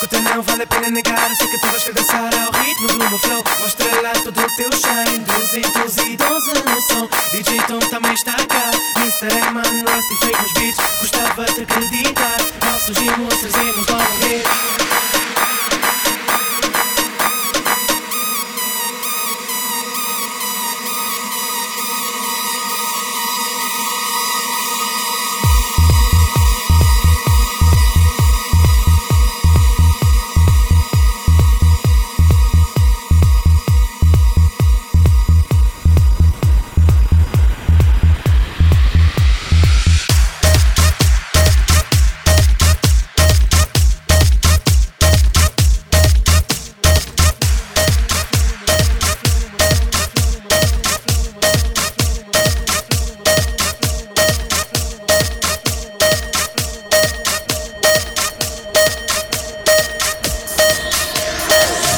Escuta, não vale a pena negar, sei que tu vais dançar ao ritmo do meu flow. Mostra lá todo o teu shine, 12, 12 12 no som. DJ Tom também está cá. Mr. Eman, Rusty, fake nos beats. Gostava de acreditar. Nossos surgimos, trazemos logo.